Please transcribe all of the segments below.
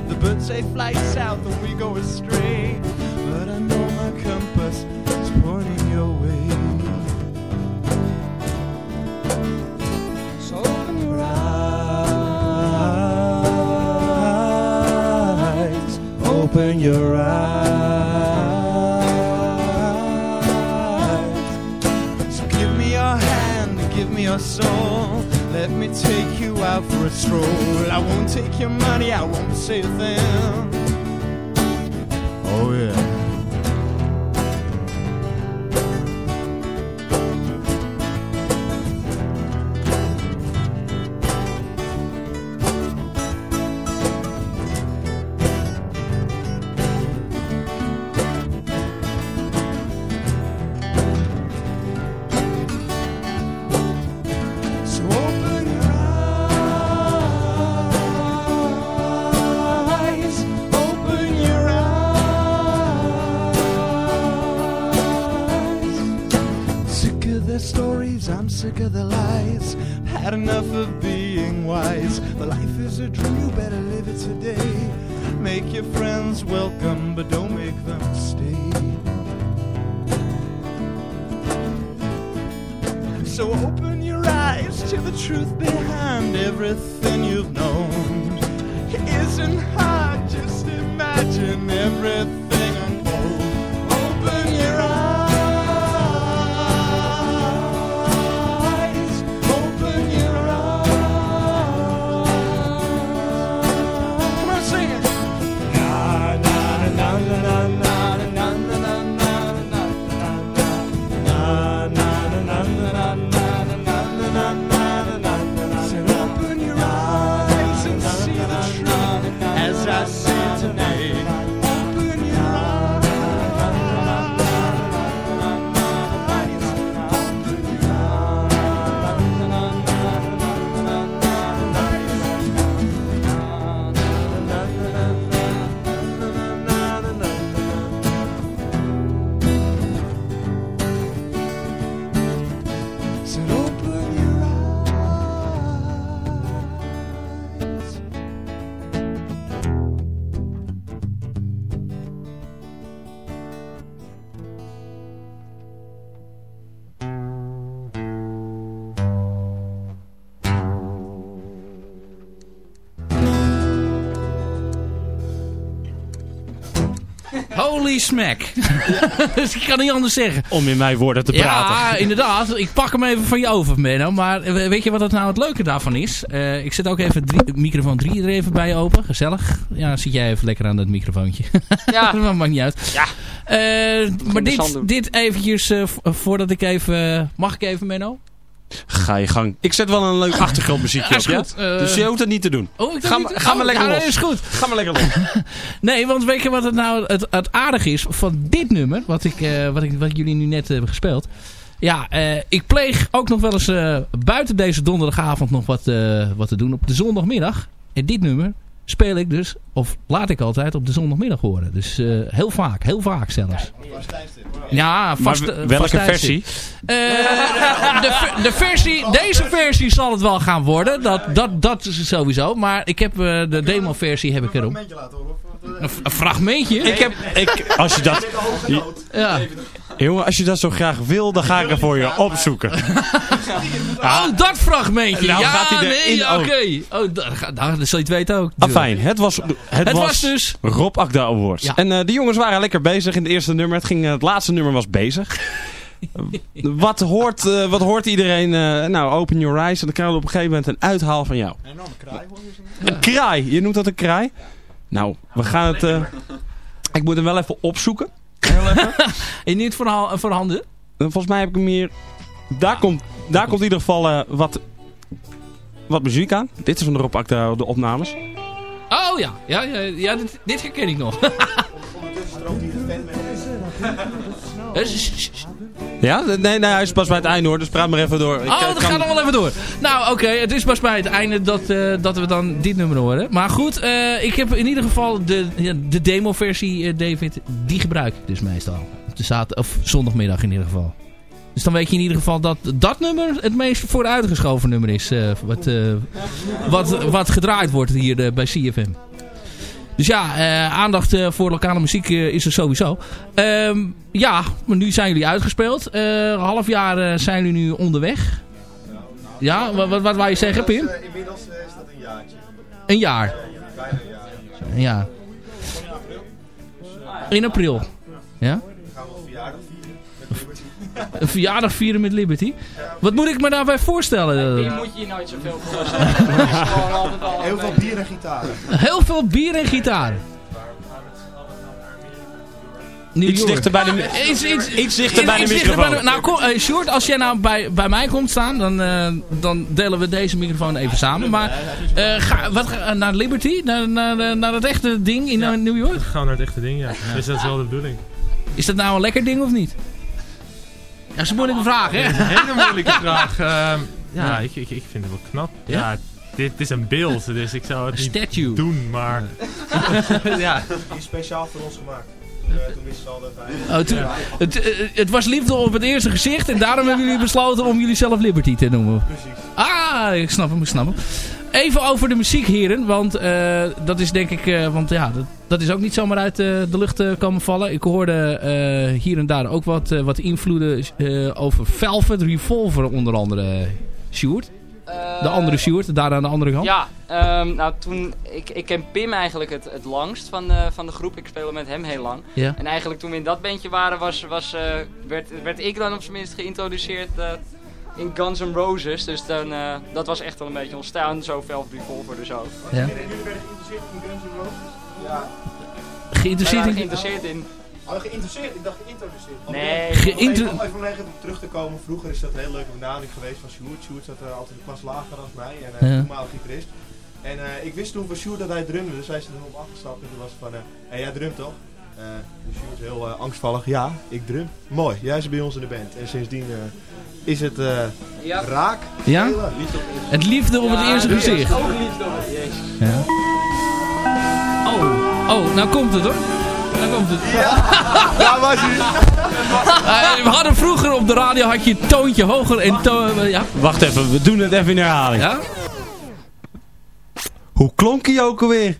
right. The birds say fly south and we go astray. But I know my compass is pointing your way. So open your eyes, open your eyes. So give me your hand, give me your soul. Let me take you out for a stroll. I won't take your money, I won't say a thing. Holy smack. dus ik kan niet anders zeggen. Om in mijn woorden te praten. Ja, inderdaad. Ik pak hem even van je over, Menno. Maar weet je wat het nou het leuke daarvan is? Eh, ik zet ook even drie, microfoon 3 er even bij open. Gezellig. Ja, zit jij even lekker aan dat microfoontje. Ja. dat maakt niet uit. Ja. Eh, maar dit, dit eventjes, eh, vo- voordat ik even... mag ik even, Menno? Ga je gang. Ik zet wel een leuk achtergrondmuziekje Ja, op, is ja? Eh, Dus je hoeft het niet te doen. Oh, ik Ga niet- ga maar oh, lekker ja, los. dat is goed. Ga maar lekker los. Nee, want weet je wat het nou het, het aardige is van dit nummer, wat, ik, eh, wat, ik, wat jullie nu net hebben gespeeld. Ja, eh, ik pleeg ook nog wel eens buiten deze donderdagavond nog wat, wat te doen op de zondagmiddag. En dit nummer speel ik dus, of laat ik altijd op de zondagmiddag horen. Dus eh, heel vaak, heel vaak zelfs. Ja, vast, maar eh, welke vast versie? Eh, de, de versie, deze versie zal het wel gaan worden. Dat, dat, dat is sowieso. Maar ik heb eh, de demo versie heb ik erop. Een, een fragmentje? Ik heb, ik, als je dat, Ja. Jongen, als je dat zo graag wil, dan ga ik er voor je opzoeken. Oh, dat fragmentje. Nou ja, gaat hij erin nee, oké. Oh, nou, dat zal je het weten ook. Afijn, het was, het, Het was, was dus... Rob Akda Awards. Ja. En eh de jongens waren lekker bezig in het eerste nummer. Het, ging, eh, het laatste nummer was bezig. wat, hoort, eh, wat hoort iedereen? eh, nou, open your eyes. En dan krijgen we op een gegeven moment een uithaal van jou. Een enorme kraai hoor je zo. Een kraai. Je noemt dat een kraai? Nou, we gaan het... eh, ik moet hem wel even opzoeken. Heel even. En niet voor, ha- voor handen? Volgens mij heb ik hem hier... Daar komt, daar komt in ieder geval eh, wat, wat muziek aan. Dit is van de Rob de opnames. Oh ja, ja, ja, ja dit, dit herken ik nog. Eh, sh- sh- sh- Ja? Nee, nee, hij is pas bij het einde hoor. Dus praat maar even door. Ik, Oh, eh, dat kan- gaat nog wel even door. Nou, oké. het is pas bij het einde dat, eh, dat we dan dit nummer horen. Maar goed, eh, ik heb in ieder geval de, de demo-versie, David. Die gebruik ik dus meestal. Zaterdag, of zondagmiddag in ieder geval. Dus dan weet je in ieder geval dat dat nummer het meest vooruitgeschoven nummer is. wat, wat, wat gedraaid wordt hier bij CFM. Dus ja, aandacht voor lokale muziek is er sowieso. Ehm, ja, maar nu zijn jullie uitgespeeld. een half jaar zijn jullie nu onderweg. Ja, wat, wat, wat wou je zeggen, Pim? Inmiddels is dat een jaartje. Een jaar? Bijna een jaar. Ja. In april. Ja? Dan gaan we een verjaardag vieren met Liberty. Een verjaardag vieren met Liberty. Wat moet ik me daarbij voorstellen? Hier moet je je nooit zoveel voor Heel veel bier en gitaren. Heel veel bier en gitaar. New Iets York. dichter bij de, Iets, iets, iets dichter bij de microfoon. bij de- nou, kom, eh, Sjoerd, als jij nou bij, bij mij komt staan, dan, eh, dan delen we deze microfoon even samen. Maar eh, ga, wat, naar Liberty? Naar, naar, naar het echte ding in New York? Gaan naar het echte ding, ja. Dus dat is wel de bedoeling. Is dat nou een lekker ding of niet? Ja, dat is een moeilijke vraag, hè? Een hele moeilijke vraag. Ehm, ja, Ja. Ik, ik, ik vind het wel knap. Ja? Dit is een beeld, dus ik zou het Een niet statue. doen, maar... ja. Die is speciaal voor ons gemaakt. Eh, toen wisten ze al dat wij... Oh, toen- het, eh, het was liefde op het eerste gezicht en daarom hebben jullie besloten om jullie zelf Liberty te noemen. Precies. Ah, ik snap hem, ik snap hem. Even over de muziek, heren. Want eh, dat is denk ik... eh, want ja, dat, dat is ook niet zomaar uit de lucht eh, komen vallen. Ik hoorde eh, hier en daar ook wat, wat invloeden eh, over Velvet Revolver onder andere. Sjoerd. De andere Sjoerd, daar aan de andere kant. Ja, ehm, nou toen, ik, ik ken Pim eigenlijk het, het langst van de, van de groep. Ik speelde met hem heel lang. Ja. En eigenlijk toen we in dat bandje waren, was, was, eh, werd, werd ik dan op zijn minst geïntroduceerd eh, in Guns N' Roses. Dus dan, eh, dat was echt wel een beetje. En zo Velvet Revolver dus ook. Ja. En jullie werden geïnteresseerd in Guns N' Roses? Ja. Geïnteresseerd in... geïnteresseerd in... Oh, geïnteresseerd? Ik dacht geïnteresseerd. Want Nee. Om Geïnter- even- Om even leggen op terug te komen. Vroeger is dat een hele leuke benaming geweest van Sjoerd. Sjoerd zat er altijd een klas lager dan mij. En uh, Ja. toenmalig gitarist. En eh, ik wist toen van Sjoerd dat hij drumde. Dus wij zijn er op afgestapt. En toen was van... eh hey, jij drumt toch? Eh dus Sjoerd heel eh, angstvallig. Ja, ik drum. Mooi. Jij zit bij ons in de band. En sindsdien eh, is het eh, Ja, raak. Ja? Het liefde op het Ja, eerste is gezicht. Ook liefde op het jezus. Ja. Oh, oh, nou komt het hoor. Nou komt het. Daar was hij. Eh, we hadden vroeger op de radio had je een toontje hoger en to eh, ja. Wacht even, we doen het even in herhaling. ja. Hoe klonk hij ook alweer?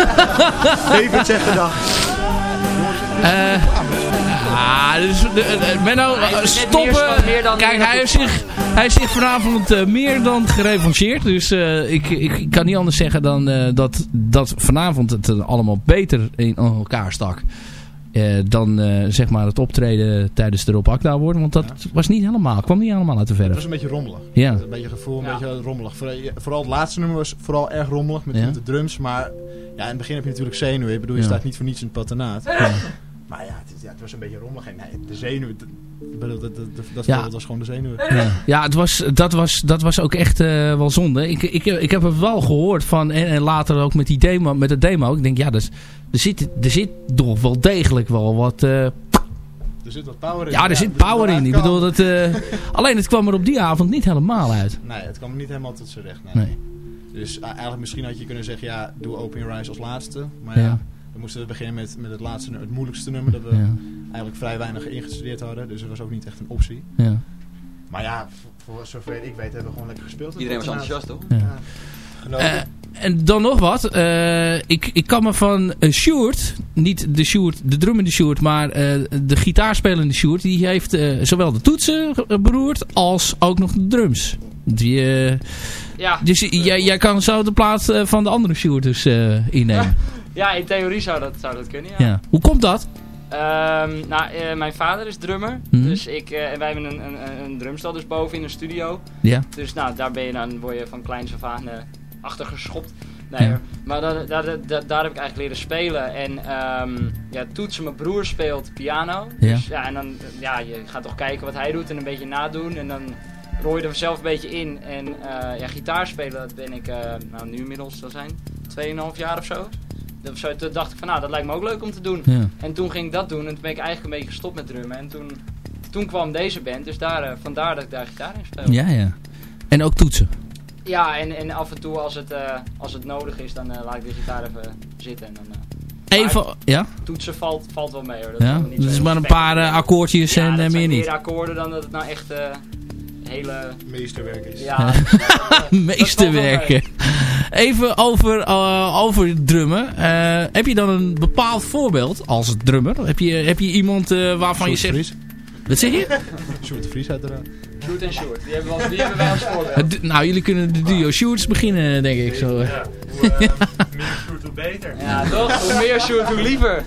David zegt gedag. Eh, ah, dus, de, de- Menno, eh, Hij heeft net stoppen. meer- dan- Kijk, hij heeft zich, hij heeft zich vanavond eh, meer dan gerevancheerd. Dus eh, ik, ik, ik kan niet anders zeggen dan eh, dat, dat vanavond het eh, allemaal beter in elkaar stak. eh, dan eh, zeg maar het optreden tijdens de Rob Akda worden. Want dat was niet helemaal, kwam niet helemaal uit de Het verf. was een beetje rommelig. Ja. Een beetje gevoel, een Ja. beetje rommelig. Vooral, vooral het laatste nummer was vooral erg rommelig met, Ja. de drums. Maar ja, in het begin heb je natuurlijk zenuwen. Ik bedoel, je Ja. staat niet voor niets in het patronaat. Maar ja het, is- ja, het was een beetje rommelig. En nee, de zenuwen, dat, dat, dat, Ja. was gewoon de zenuwen. Ja, ja het was, dat, was, dat was ook echt eh, wel zonde. Ik, ik, ik heb het wel gehoord van, en, en later ook met, die demo, met de demo. Ik denk, ja, dus, er, zit, er zit toch wel degelijk wel wat... eh, Er zit wat power in. ja, er zit power in. Ik bedoel, dat, eh, alleen het kwam er op die avond niet helemaal uit. Nee, het kwam niet helemaal tot zijn recht. Nee. Nee. Dus uh, eigenlijk misschien had je kunnen zeggen, ja, doe Open Your Eyes als laatste. Maar ja, Ja. Dan moesten we beginnen met, met het laatste, het moeilijkste nummer. Dat we Ja, eigenlijk vrij weinig ingestudeerd hadden. Dus dat was ook niet echt een optie. ja, Maar ja, voor, voor zover ik weet hebben we gewoon lekker gespeeld. Iedereen was enthousiast, toch? ja. Eh, en dan nog wat. eh, ik, ik kan me van uh, Sjoerd, niet de Sjoerd, de drummende Sjoerd, maar eh, de gitaarspelende Sjoerd, die heeft eh, zowel de toetsen beroerd als ook nog de drums. Die, Ja, dus jij, jij kan zo de plaats van de andere Sjoerd dus eh, innemen. ja, in theorie zou dat, zou dat kunnen, ja. Ja. Hoe komt dat? Ehm, nou, eh, mijn vader is drummer. Mhm. Dus ik, eh, en wij hebben een, een, een drumstel dus boven in een studio. Ja. Dus nou, daar ben je dan, word je van kleins af aan eh, achter geschopt. Nee Ja. Maar daar, daar, daar, daar heb ik eigenlijk leren spelen. En ehm, ja, toetsen, mijn broer speelt piano. Ja. Dus ja, en dan, ja, je gaat toch kijken wat hij doet en een beetje nadoen. En dan rooi je er zelf een beetje in. En ja, gitaar spelen, dat ben ik, nou nu inmiddels, zal zijn, 2,5 jaar of zo. Zo, toen dacht ik van, nou, dat lijkt me ook leuk om te doen. Ja. En toen ging ik dat doen en toen ben ik eigenlijk een beetje gestopt met drummen. En toen, toen kwam deze band, dus daar, eh, vandaar dat ik daar gitaar in speel. Ja, ja. En ook toetsen. Ja, en, en af en toe als het, eh, als het nodig is, dan eh, laat ik de gitaar even zitten. En dan, Even, ja? toetsen valt, valt wel mee hoor. Dat ja? we niet is maar een paar akkoordjes Ja, en meer niet. meer akkoorden dan dat het nou echt hele... Meesterwerk is. Ja, Meesterwerken. Even over, eh, over drummen. Eh, heb je dan een bepaald voorbeeld als drummer? Heb je, heb je iemand eh, waarvan je Sjoerd zegt... Vries. Wat zeg je? Sjoerd de Vries uiteraard. Shoot en Short. Die hebben, we als- die hebben wij als voorbeeld. Nou, jullie kunnen de duo shoots beginnen, denk ik. Zo. Ja, hoe meer shoot, hoe beter. Ja, toch? Hoe meer Short, hoe liever.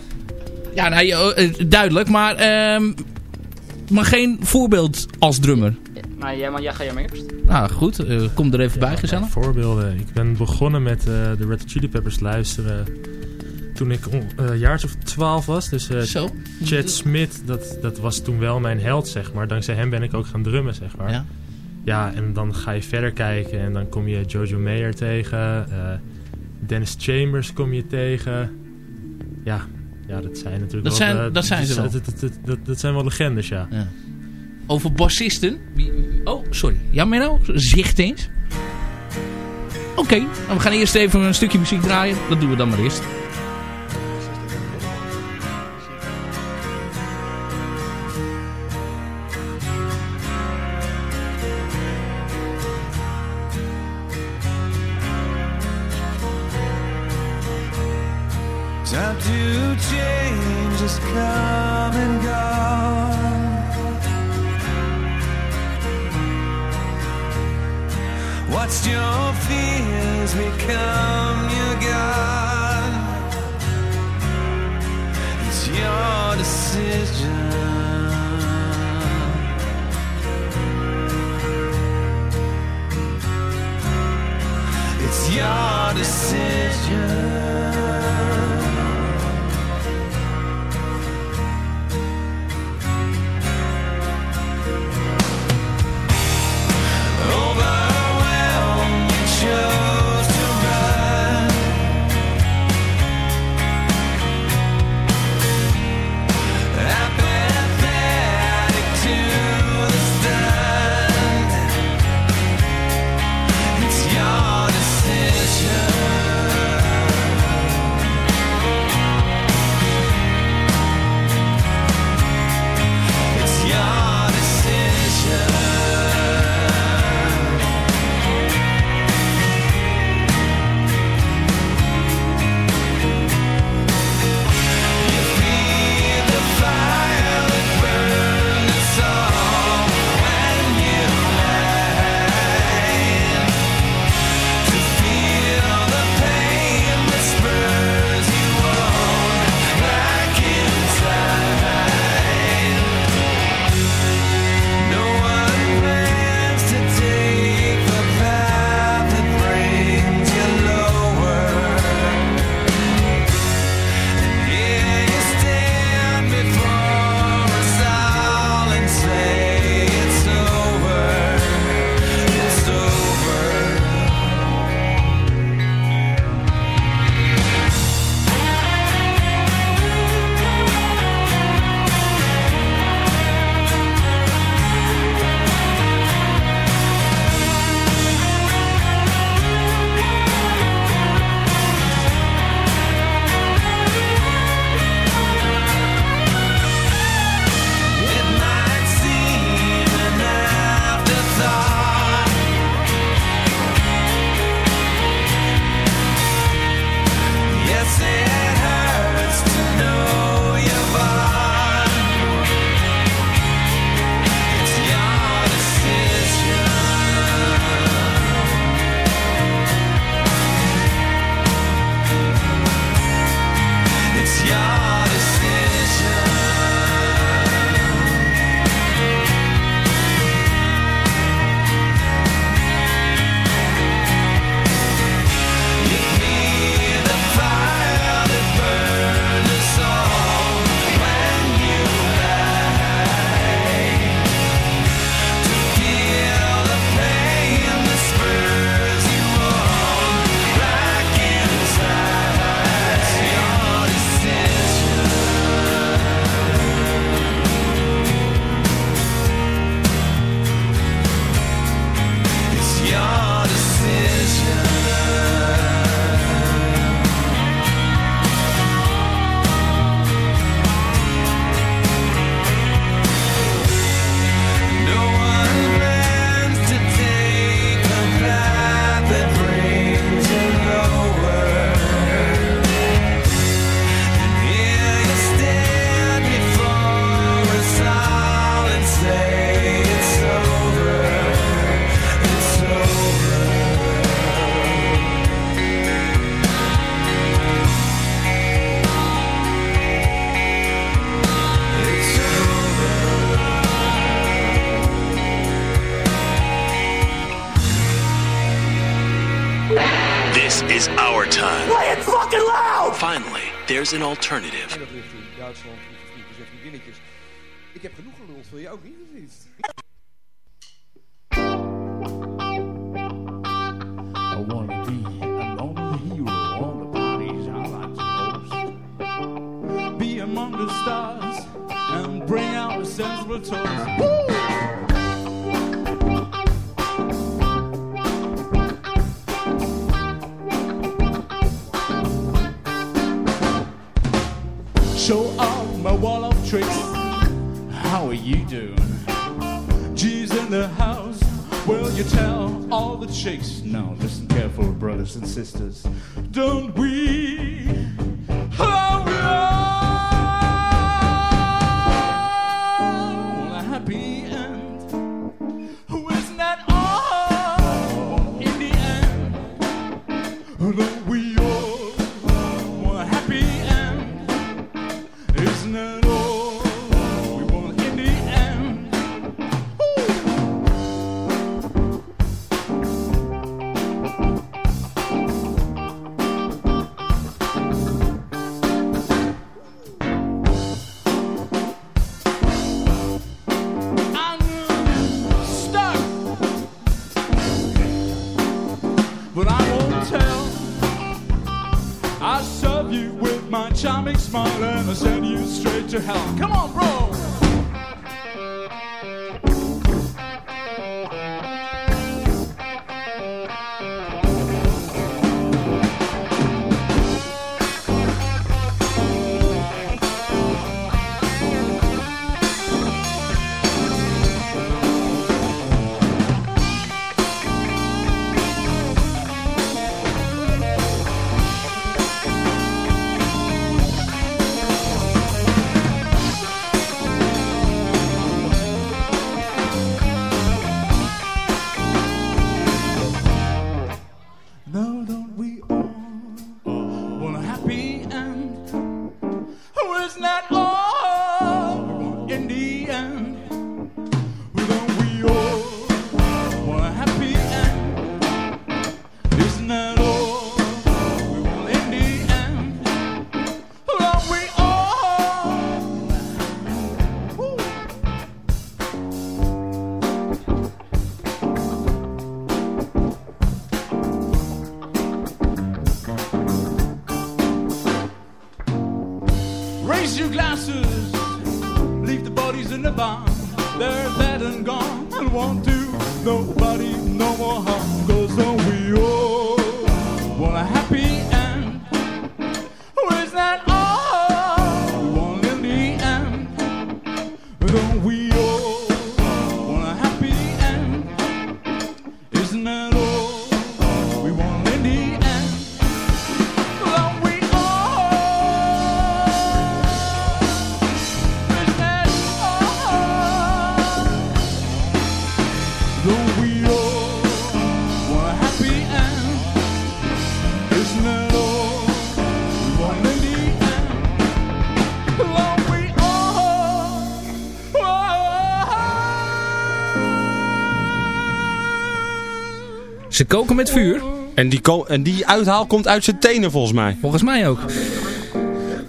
Ja, nou, duidelijk. Maar, ehm, maar geen voorbeeld als drummer. Nou, jij, maar jij ga jij maar eerst. Nou, goed. eh, kom er even bij, gezellig. Voorbeelden. Ik ben begonnen met eh, de Red Hot Chili Peppers luisteren toen ik eh, een jaar of twaalf was. Dus eh, Zo. Chad Smith, dat, dat was toen wel mijn held, zeg maar. Dankzij hem ben ik ook gaan drummen, zeg maar. Ja. Ja, en dan ga je verder kijken en dan kom je Jojo Mayer tegen. eh, Dennis Chambers kom je tegen. Ja, ja dat zijn natuurlijk Dat wel... zijn- dat zijn ze wel. Dat, dat, dat, dat, dat zijn wel legendes, ja. Ja. Over bassisten. Oh, sorry. Ja, Menno? Zicht eens. Oké, nou, we gaan eerst even een stukje muziek draaien. Dat doen we dan maar eerst. Genoeg geluld, wil je we They're dead and gone and won't do nobody no more harm. Cause we all want a happy end? Is that Ze koken met vuur. En die, ko- en die uithaal komt uit zijn tenen volgens mij. Volgens mij ook.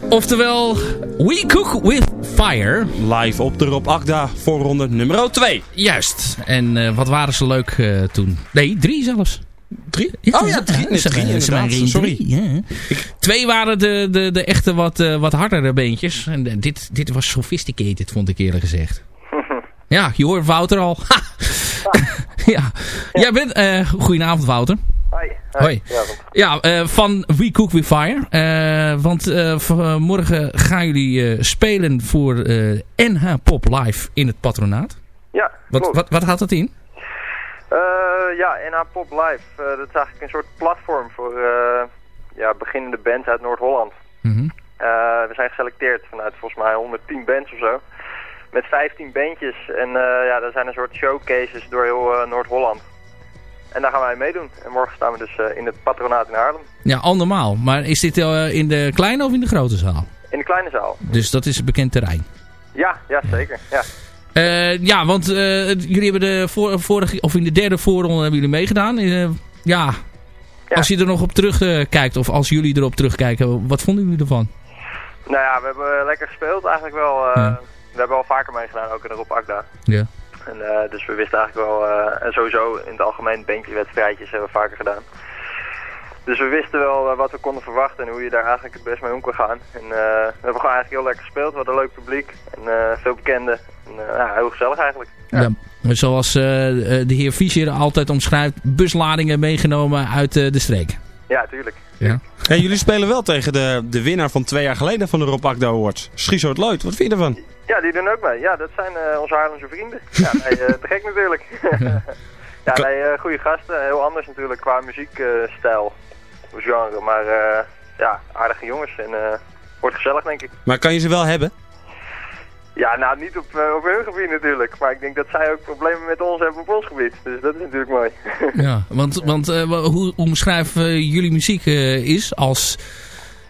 Oftewel, We Cook With Fire. Live op de Rob Agda voorronde nummer 2. Juist. En eh, wat waren ze leuk eh, toen? Nee, drie zelfs. Drie? oh ja, drie, nee, inderdaad. Sorry. drie, ja. Twee waren de, de, de echte wat, eh, wat hardere beentjes. En dit, dit was sophisticated, vond ik eerlijk gezegd. Ja, je hoort Wouter al. Ja. Jij bent... eh goedenavond, Wouter. Hoi. Hoi. Ja, eh, van We Cook With Fire. Eh, want eh, vanmorgen gaan jullie spelen voor NH Pop Live in het patronaat. Ja, Wat, klopt. wat, wat houdt dat in? Ja, NH Pop Live. dat is eigenlijk een soort platform voor ja, beginnende bands uit Noord-Holland. Mhm. We zijn geselecteerd vanuit volgens mij 110 bands of zo. Met 15 bandjes. En eh, ja, dat zijn een soort showcases door heel eh, Noord-Holland. En daar gaan wij meedoen. En morgen staan we dus eh, in het patronaat in Haarlem. Ja, andermaal. Maar is dit in de kleine of in de grote zaal? In de kleine zaal. Dus dat is bekend terrein. Ja, ja zeker. Ja. Ja, want jullie hebben de vorige, of in de derde voorronde hebben jullie meegedaan. Ja, Als je er nog op terugkijkt, of als jullie erop terugkijken, wat vonden jullie ervan? Nou ja, we hebben lekker gespeeld eigenlijk wel. Ja. We hebben al vaker meegedaan, ook in de Rob Akda. Ja. En, eh, dus we wisten eigenlijk wel, eh, en sowieso in het algemeen bandjewedstrijdjes hebben we vaker gedaan. Dus we wisten wel eh, wat we konden verwachten en hoe je daar eigenlijk het best mee om kon gaan. En eh, we hebben gewoon eigenlijk heel lekker gespeeld, we hadden een leuk publiek en eh, veel bekenden. En, ja, heel gezellig eigenlijk. Ja. Zoals de heer Fischer altijd omschrijft, busladingen meegenomen uit eh, de streek. Ja, tuurlijk. Ja. Jullie spelen wel tegen de, de winnaar van twee jaar geleden van de Rob Akda Awards. Schizo het Lloyd. Wat vind je ervan? Ja, die doen ook mee. Ja, dat zijn eh, onze Haarlemse vrienden. Ja, nee, eh, te gek natuurlijk. ja, nee, eh, goede gasten. Heel anders natuurlijk qua muziekstijl. of genre. Maar eh, ja, aardige jongens. En eh, wordt gezellig denk ik. Maar kan je ze wel hebben? Ja, nou niet op, op hun gebied natuurlijk. Maar ik denk dat zij ook problemen met ons hebben op ons gebied. Dus dat is natuurlijk mooi. Ja, want, want eh, wa- hoe omschrijven jullie muziek eh, is als...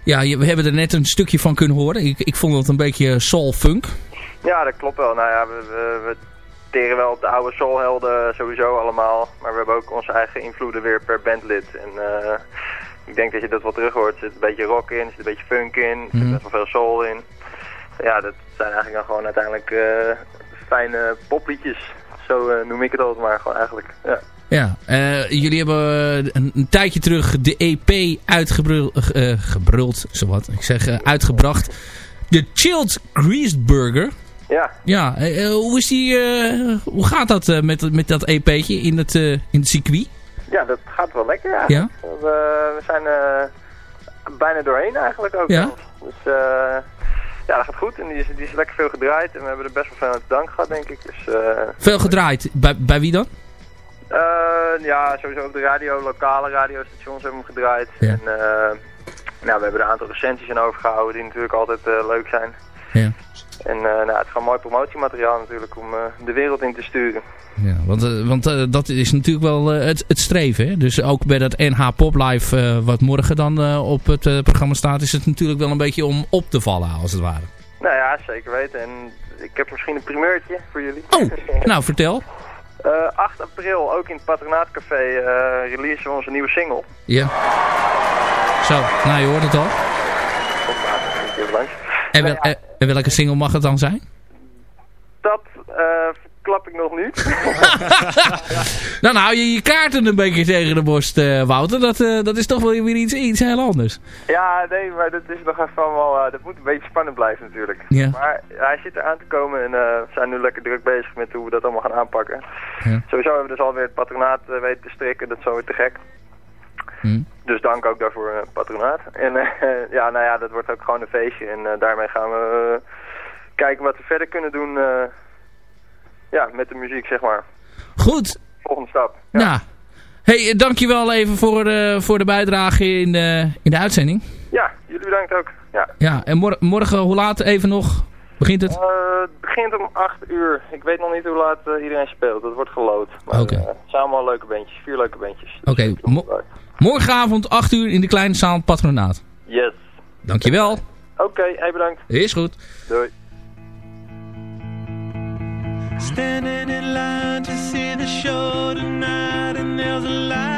Ja, we hebben er net een stukje van kunnen horen. Ik, ik vond het een beetje soul-funk. Ja, dat klopt wel. Nou ja, we, we, we teren wel op de oude soulhelden sowieso allemaal. Maar we hebben ook onze eigen invloeden weer per bandlid. En eh, ik denk dat je dat wel terug hoort. Er zit een beetje rock in, er zit een beetje funk in, er zit Mhm. best wel veel soul in. Ja, dat zijn eigenlijk dan gewoon uiteindelijk eh, fijne popliedjes. Zo eh, noem ik het altijd maar gewoon eigenlijk. Ja. Ja, eh, jullie hebben een, een tijdje terug de EP uitgebruld, eh, gebruld, zowat, ik zeg eh, uitgebracht. De Chilled Greased Burger. Ja, Ja, hoe, is die, hoe gaat dat met, met dat EP'tje in het, in het circuit? ja, dat gaat wel lekker Ja? eigenlijk. Eh, we zijn bijna doorheen eigenlijk ook. Ja? Dus eh, ja, dat gaat goed. En die is, die is lekker veel gedraaid. En we hebben er best wel veel aan te danken gehad, denk ik. Dus Veel gedraaid. Bij, bij wie dan? Eh, ja, sowieso op de radio, lokale radiostations hebben hem gedraaid. Ja. En eh, nou, we hebben er een aantal recensies aan overgehouden die natuurlijk altijd eh, leuk zijn. Ja. En eh, nou, het is gewoon mooi promotiemateriaal natuurlijk om de wereld in te sturen. Ja, want want dat is natuurlijk wel het, het streven. Hè? Dus ook bij dat NH Pop Live, wat morgen dan op het programma staat, is het natuurlijk wel een beetje om op te vallen, als het ware. Nou ja, zeker weten. En ik heb misschien een primeurtje voor jullie. Oh, nou vertel. Eh, 8 april, ook in het Patronaatcafé, eh releasen we onze nieuwe single. Ja. Zo, nou je hoort het al. En, wel- Nou eh, en welke single mag het dan zijn? dat verklap ik nog niet. Dan hou je je kaarten een beetje tegen de borst, eh, Wouter. Dat, eh, dat is toch wel weer iets, iets heel anders. ja, nee, maar dat is nog even wel, eh, dat moet een beetje spannend blijven natuurlijk. Ja. Maar hij zit eraan te komen en we zijn nu lekker druk bezig met hoe we dat allemaal gaan aanpakken. Ja. Sowieso hebben we dus alweer het patronaat weten te strikken, dat is zo weer te gek. Hm. Dus dank ook daarvoor eh, patronaat. En ja, nou ja, dat wordt ook gewoon een feestje en daarmee gaan we kijken wat we verder kunnen doen ja, met de muziek, zeg maar. Goed, Volgende stap. nou. Hey, eh, dankjewel even voor, eh, voor de bijdrage in de, in de uitzending. Ja, jullie bedankt ook. Ja. Ja, en mor- morgen, hoe laat even nog? Begint het? Eh, het begint om 8 uur. Ik weet nog niet hoe laat eh, iedereen speelt. Dat wordt gelood. Maar Oké. eh, zijn allemaal leuke bandjes. Vier leuke bandjes. Oké, mo- morgenavond 8 uur in de kleine zaal Patronaat. Yes. Dankjewel. Oké, hey, bedankt. Is goed. Doei. Standing in line to see the show tonight, and there's a light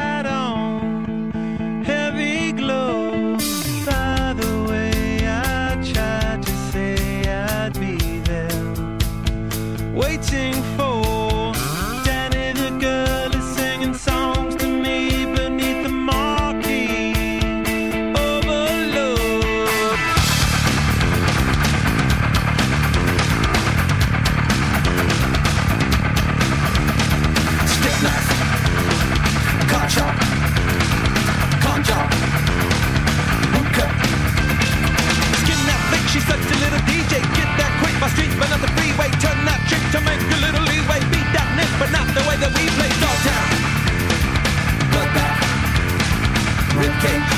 ribcage,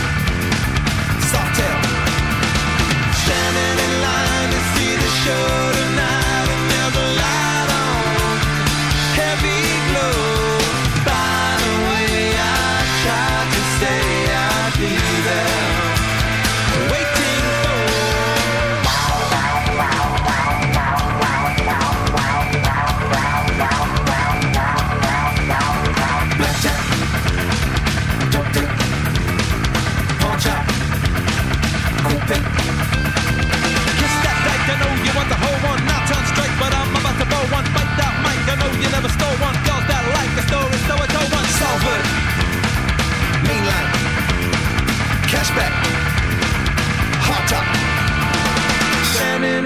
soft tail. Standing in line to see the show.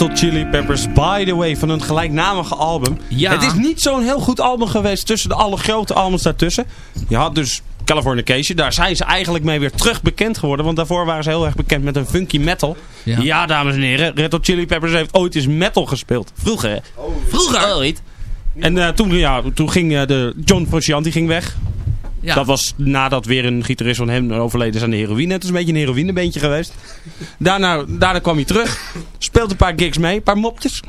Hot Chili Peppers, by the way, van een gelijknamige album. Ja. Het is niet zo'n heel goed album geweest tussen de alle grote albums daartussen. Je had dus Californication, daar zijn ze eigenlijk mee weer terug bekend geworden. Want daarvoor waren ze heel erg bekend met een funky metal. Ja. Ja, dames en heren, Red Hot Chili Peppers heeft ooit eens metal gespeeld. Vroeger, hè? Vroeger ooit. En eh, toen, ja, toen ging eh, de John Frusciante ging weg. Ja. Dat was nadat weer een gitarist van hem overleden is aan de heroïne. Het is een beetje een heroïnebeentje geweest. Daarna, daarna kwam hij terug. Speelde een paar gigs mee. Een paar mopjes.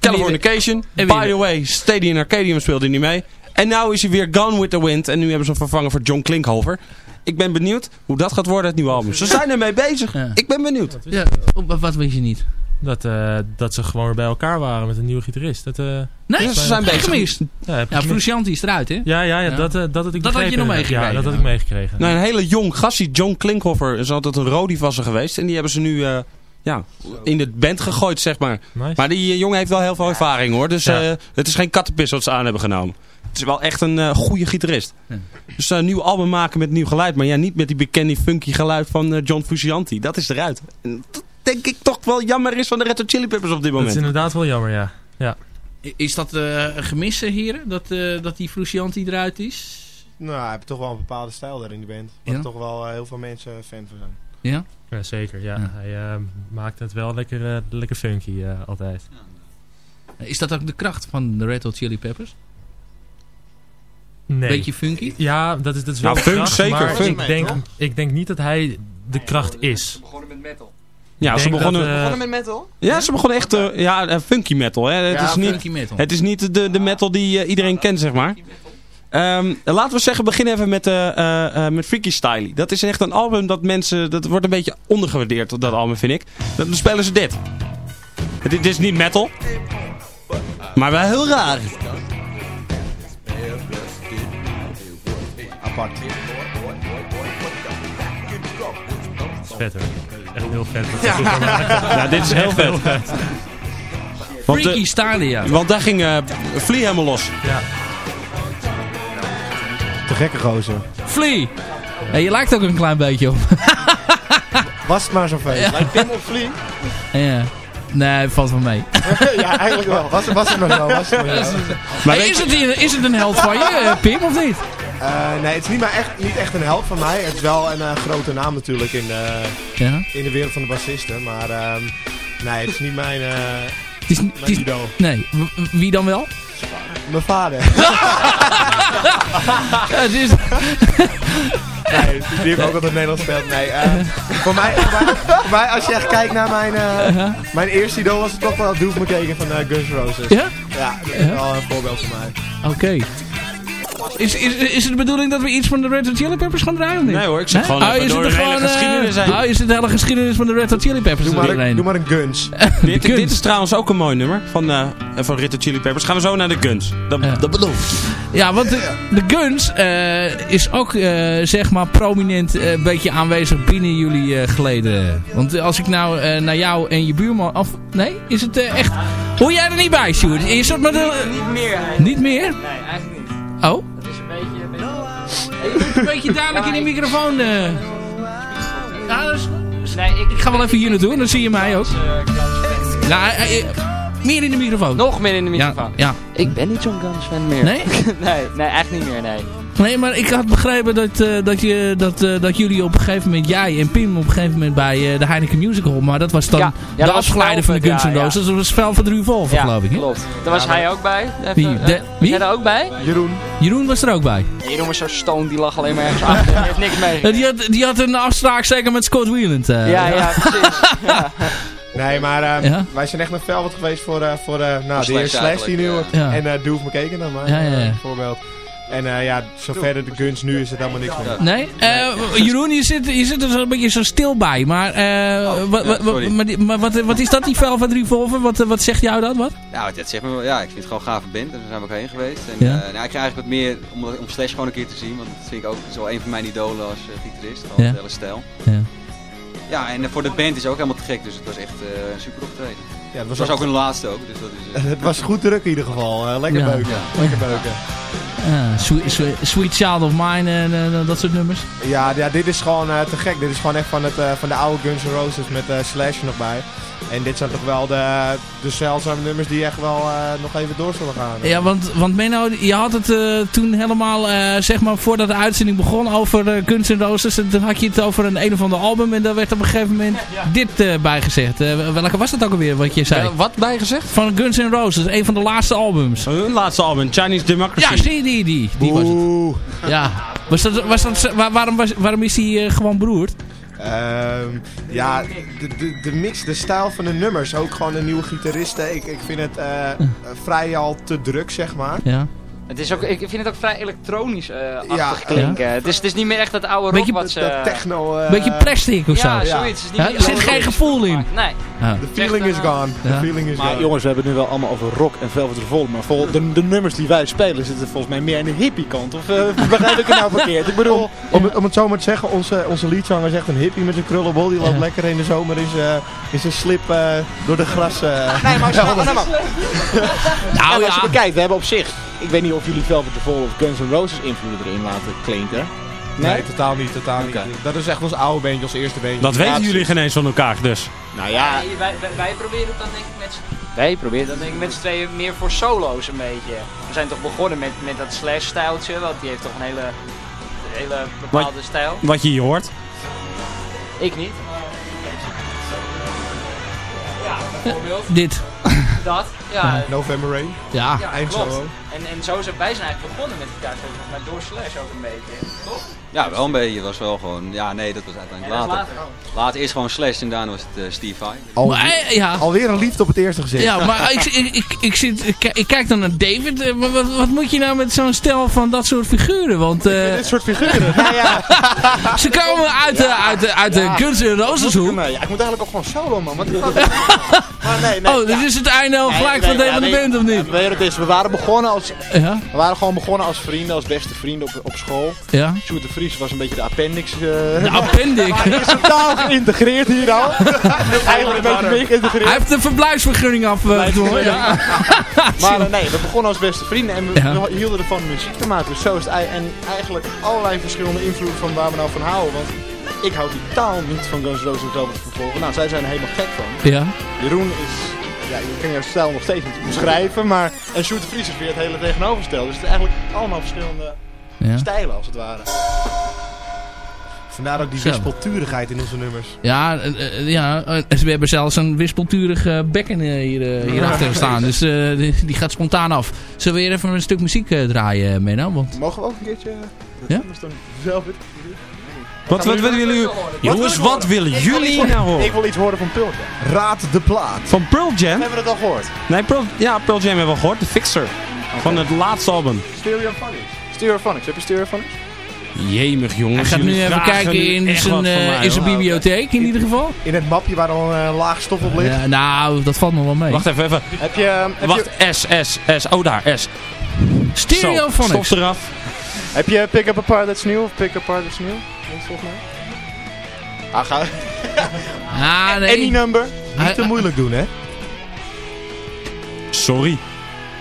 Californication. By the way, Stadium Arcadium speelde hij niet mee. En nu is hij weer Gone with the Wind. En nu hebben ze hem vervangen voor John Klinkhover. Ik ben benieuwd hoe dat gaat worden, het nieuwe album. Ze zijn ermee bezig. Ja. Ik ben benieuwd. Ja, wat weet je niet? Dat, eh, dat ze gewoon weer bij elkaar waren met een nieuwe gitarist. Dat, eh, Nee, Ja, ze zijn bezig. gemist. ja, Ja, Frusciante is eruit, hè? ja, ja, ja, Ja. Dat, eh, dat had ik Dat had je nog meegekregen, Ja, dat had ik meegekregen. Nou, een hele jong gastie, John Klinkhofer, is altijd een ze geweest. En die hebben ze nu eh, ja, in de band gegooid, zeg maar. Nice. Maar die jongen heeft wel heel veel ervaring hoor. Dus Ja. eh, het is geen kattenpis wat ze aan hebben genomen. Het is wel echt een eh, goede gitarist. Ja. Dus een nieuw album maken met nieuw geluid. Maar ja, niet met die bekende funky geluid van eh, John Frusciante. Dat is eruit. En dat denk ik toch wel jammer is van de Red Hot Chili Peppers op dit dat is moment. inderdaad wel jammer, ja. ja. Is dat eh, een gemis, eh, heren? Dat, eh, dat die Frusciante eruit is? Nou, hij heeft toch wel een bepaalde stijl daar in die band. Waar Ja. toch wel heel veel mensen fan van zijn. Ja? Ja, zeker. Ja. Ja. Hij eh, maakt het wel lekker, lekker funky eh, altijd. Is dat ook de kracht van de Red Hot Chili Peppers? Nee. Beetje funky? Ja, dat is, dat is wel Nou, de funk kracht, zeker, maar funk. Ik, denk, ik denk niet dat hij de kracht is. begonnen met metal. Ja, ze begonnen, dat, eh, Begonnen met metal? ja, ze begonnen echt eh, ja, eh, funky metal. Hè. Het, Ja, is niet, metal. het is niet de, de metal die eh, iedereen kent, zeg maar. Ehm, laten we zeggen, begin even met, eh, eh, eh, met Freaky Style. Dat is echt een album dat mensen... Dat wordt een beetje ondergewaardeerd, dat album, vind ik. Dan spelen ze dit. Het, het is niet metal. Maar wel heel raar. Apart. Vet hoor. Echt heel vet. Ja, dit is heel vet. Want, eh, Freaky Stadia. want daar ging eh Flea helemaal los. Ja. Te gekke gozer. Flea! Hey, je lijkt ook een klein beetje op. Was het maar zo'n feest. Lijkt Pim op Flea? ja. Nee, valt wel mee. ja, eigenlijk wel. Was, was het nog wel. Was het nog wel. Maar Hey, is, het, is het een held van je, eh, Pim, of niet? Eh, nee, het is niet, maar echt, niet echt een held van mij. Het is wel een eh, grote naam natuurlijk in, de Ja. in de wereld van de bassisten. Maar ehm, nee, het is niet mijn, eh Het is, het mijn is, idool. nee, w- wie dan wel? Mijn vader. Het is, nee, die heeft ook altijd Nederlands gespeeld. Nee, eh, voor, mij, voor, mij, voor mij, als je echt kijkt naar mijn, eh, mijn eerste idool, was het toch wel Doef McKagan van eh, Guns Roses. ja? Ja, dat is wel een voorbeeld voor mij. Oké. Is, is, is het de bedoeling dat we iets van de Red Hot Chili Peppers gaan draaien? Nee hoor, ik zeg gewoon Oh, even je door zit de hele gewoon, eh, geschiedenis heen. Oh, zit de hele geschiedenis van de Red Hot Chili Peppers Doe maar, een, doe maar een guns. Dit, Guns. dit is trouwens ook een mooi nummer van, eh van Red Hot Chili Peppers. Gaan we zo naar de Guns. Dat, Ja. dat beloof ik. Ja, want de, de Guns eh, is ook eh, zeg maar prominent eh, een beetje aanwezig binnen jullie eh geleden. Want als ik nou eh, naar jou en je buurman... Of, nee, is het eh, echt... Hoor jij er niet bij, Sjoerd? Is dat met de, Niet meer eigenlijk. niet meer? Nee, eigenlijk niet. Oh? Je moet een beetje dadelijk in die microfoon... eh. Ja, is. Nee, ik, Ik ga wel even hier naartoe, dan zie je mij ook. Nou, eh, eh, meer in de microfoon. Nog meer in de ja, microfoon. ja. Ik ben niet zo'n Guns fan meer. Nee? nee, nee, eigenlijk niet meer, nee. Nee, maar ik had begrepen dat, eh, dat, je, dat, eh, dat jullie op een gegeven moment, jij en Pim op een gegeven moment bij eh, de Heineken Musical, maar dat was dan Ja, ja, de dat was afgeleider van de Guns N' Roses. Dat was Velvet Revolver, Ja, geloof ik. Hè? klopt. Daar was hij ook bij. Even, Wie? De- was wie? jij daar ook bij? Jeroen. Jeroen was er ook bij. Jeroen was zo stoned, die lag alleen maar ergens achter. Die heeft niks mee. Die, had, die had een afspraak zeker met Scott Wieland. eh. Ja, ja, precies. Ja. Nee, maar eh, Ja? wij zijn echt naar Velvet geweest voor, eh, voor eh, nou, de Slash heer Slash die nu wordt. ja. En eh Doe McKagan dan maar, Ja, ja, ja. bijvoorbeeld. En eh, ja, zover de Guns nu is het helemaal niks meer. Nee? Eh, Jeroen, je zit, je zit er zo'n beetje zo stil bij. Maar, eh, wat, wat, sorry. maar, maar wat, wat is dat, die Velvet Revolver? Wat, wat zegt jou dat? Wat? Nou, dat zegt me wel. Ja, ik vind het gewoon een gave band. En daar zijn we ook heen geweest. En, Ja. eh, nou, ik krijg eigenlijk wat meer om, om Slash gewoon een keer te zien. Want dat vind ik ook zo een van mijn idolen als gitarist. Gewoon Ja. hele stijl. Ja. Ja, en voor de band is het ook helemaal te gek. Dus het was echt eh, een super optreden. Ja, het Het was, ook hun laatste ook. Dus dat is, het was goed druk in ieder geval. Lekker Ja. beuken. Lekker beuken. Ja, sweet, sweet, Child of Mine en eh, dat soort nummers. Ja, ja, dit is gewoon eh, te gek. Dit is gewoon echt van, het, eh, van de oude Guns N' Roses met Slash nog bij. En dit zijn toch wel de, de zeldzame nummers die echt wel eh, nog even door zullen gaan. Ja, want, want Menno, je had het eh, toen helemaal, eh, zeg maar, voordat de uitzending begon over uh, Guns N' Roses. En toen had je het over een een of ander album en daar werd op een gegeven moment dit eh bijgezegd. Eh, welke was dat ook alweer, wat je zei? Ja, wat bijgezegd? Van Guns N' Roses, een van de laatste albums. Hun laatste album, Chinese Democracy. Ja, zie je die, die, die was het. Oeh. Ja. Was dat, was dat, waar- waarom, was, waarom is die eh, gewoon beroerd? Ehm, ja, de, de, de mix, de stijl van de nummers. Ook gewoon een nieuwe gitariste. Ik, ik vind het eh, vrij al te druk, zeg maar. Ja. Het is ook, ik vind het ook vrij elektronisch eh achtig Ja. klinken. Het, is, het is niet meer echt dat oude rock Beetje wat ze... Dat techno... eh, Beetje plastic of ja, zo. zoiets. Het is niet Ja, meer er zit geen gevoel in. Nee. Ja. The feeling is gone. The feeling is Maar gone. jongens, we hebben het nu wel allemaal over rock en Velvet Revolver. Maar vol, de, de nummers die wij spelen zitten volgens mij meer aan de hippie kant. Of eh, begrijp ik het nou verkeerd? Ik bedoel... Om het, om het zo maar te zeggen, onze, onze leadzanger is echt een hippie met zijn krullenbol. Die loopt Ja. lekker in de zomer in zijn, in zijn slip eh, door de gras. eh. Nee, maar als je, nou, als je ja. bekijkt, we hebben op zich... Ik weet niet of jullie Revolver of Guns N' Roses invloeden erin laten klinken. Nee, totaal niet, totaal niet. Dat is echt ons oude beentje, ons eerste beentje. Dat weten jullie geen eens van elkaar, dus. Nou ja, wij, wij, wij proberen het dan denk ik met z'n- Wij proberen dat denk ik met z'n tweeën meer voor solo's een beetje. We zijn toch begonnen met, met dat slash stijltje, want die heeft toch een hele, hele bepaalde stijl. Wat je hier hoort. Ik niet. Ja, bijvoorbeeld. Dit. Dat. Ja, November Rain, Ja. ja klopt. En, en zo zijn wij zijn eigenlijk begonnen met spelen, volgens mij door slash ook een beetje. Toch? ja, wel een beetje. Het was wel gewoon... Ja, nee, dat was uiteindelijk Ja, dat is later. later. Later eerst gewoon Slash en daarna was het eh, Steve Vai. Al, Maar, eh, ja. alweer een liefde op het eerste gezicht. Ja, maar ik, ik, ik, ik, zit, ik, ik kijk dan naar David. Eh, Wat, wat, wat moet je nou met zo'n stel van dat soort figuren? Want eh, dit soort figuren. nou ja, ze komen uit de, uit de, uit de. Guns N' Roses hoek. nee, ja, ik moet eigenlijk ook gewoon solo, man. Want maar nee, nee, Oh, dit ja. is het einde al Nee, gelijk van de band, of niet? weet je het is? We waren begonnen als, Ja, we waren gewoon begonnen als vrienden, als beste vrienden op, op school. ja. Sjoerd de Vries was een beetje de appendix. eh De appendix. hij is totaal geïntegreerd hier al. Eigenlijk een beetje mee geïntegreerd. Hij heeft een verblijfsvergunning afgedwongen. ja. Maar eh, nee, we begonnen als beste vrienden en we, hielden ervan muziek te maken. Dus zo is het en eigenlijk allerlei verschillende invloeden van waar we nou van houden. Want ik hou totaal niet van Guns N' Roses en Velvet Revolver. Nou, zij zijn er helemaal gek van. Ja. Jeroen is, ja, je kan jouw stijl nog steeds niet beschrijven, maar en Sjoerd de Vries is weer het hele tegenovergestelde. Dus het is eigenlijk allemaal verschillende Ja. stijlen als het ware. Vandaar ook die wispelturigheid in onze nummers. Ja, eh, eh, ja, eh, we hebben zelfs een wispelturig eh, bekken hier, eh, hier achter staan. Dus die, die gaat spontaan af. Zullen we weer even een stuk muziek draaien, Menno? Want Mogen we ook een keertje... Ja? Dat is dan Velvet. Wat, wat, willen jullie... Jongens, wat willen jullie nou Ik horen? wil iets horen van Pulke. Raad de plaat. Van Pearl Jam? Hebben we dat al gehoord? Nee, Pearl, ja, Pearl Jam hebben we al gehoord. De Fixer. Van het laatste album. Stereophonics. Stereophonics. Heb je Stereophonics? Jemig jongens. Hij gaat nu even kijken nu in zijn, eh, in zijn bibliotheek in ieder geval. In het mapje waar al een laag stof op ligt. Ja, nou, dat valt me wel mee. Wacht even, even. Heb je... Heb Wacht, je, S, S, S. Oh, daar, S. Zo, Stereophonics. Stof eraf. heb je Pick Up a Part That's New of Pick Up a Part That's New? Volgens mij. Ah, ga... Ah, Any nee. number. Niet te moeilijk doen, hè? Sorry.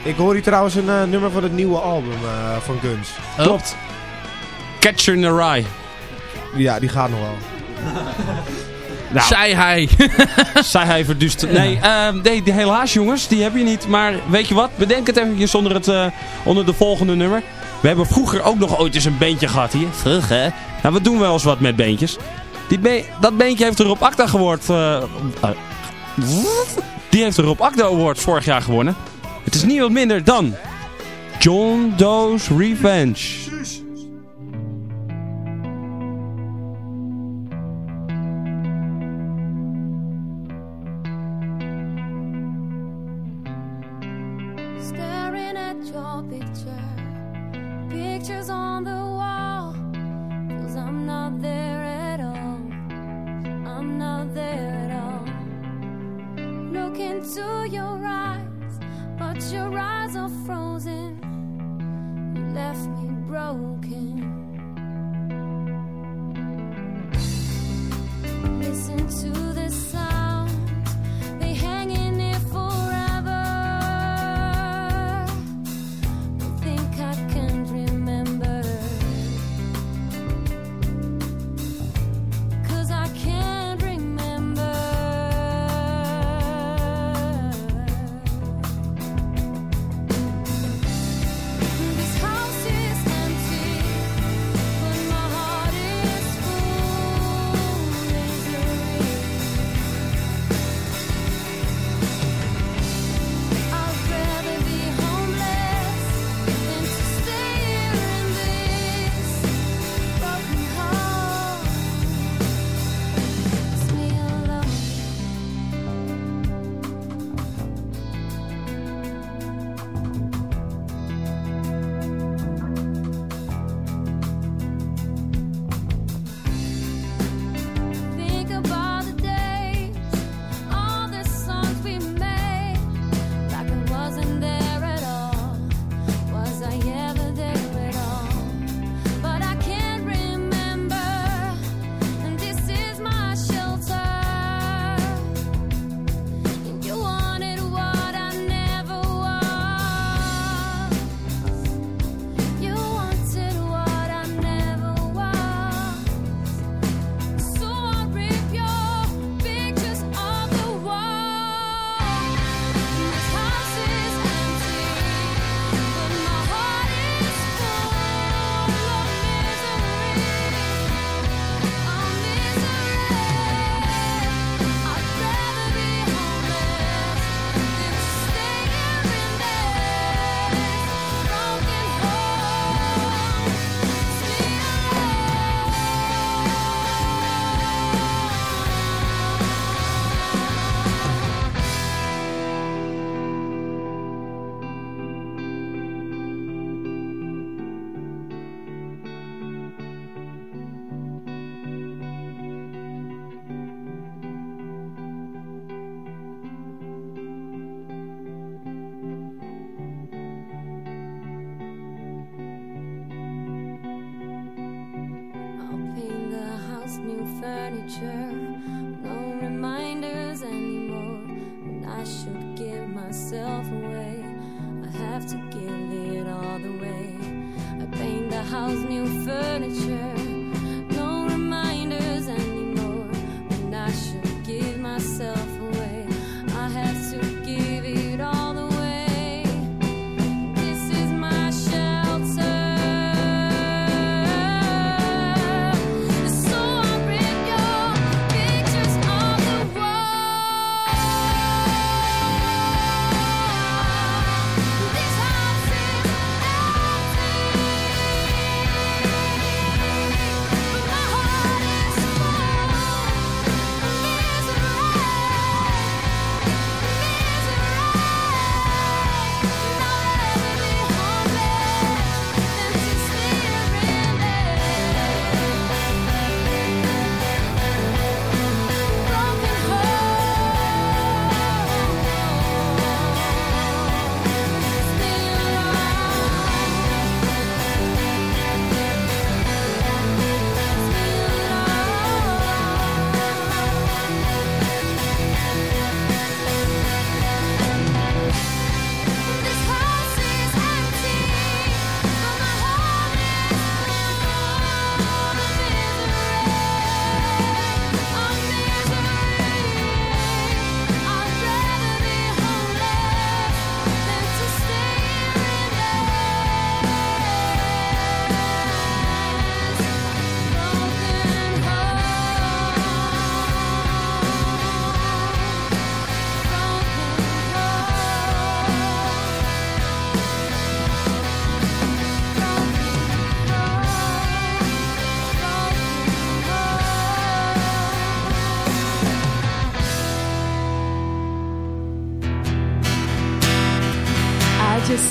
Ik hoor hier trouwens een eh, nummer van het nieuwe album eh, van Guns. Oh. Klopt. Catcher in the Rye. Ja, die gaat nog wel. Nou, Zei hij. zei hij verduust. Nee, ehm, nee, die- helaas jongens, die heb je niet. Maar weet je wat, bedenk het eventjes onder, het, eh, onder de volgende nummer. We hebben vroeger ook nog ooit eens een beentje gehad hier. Vroeger. Nou, we doen wel eens wat met beentjes. Die be dat beentje heeft de Rob Acta Award... eh, die heeft de Rob Acta Award vorig jaar gewonnen. Het is niet wat minder dan... John Doe's Revenge. Into your eyes, but your eyes are frozen. You left me broken.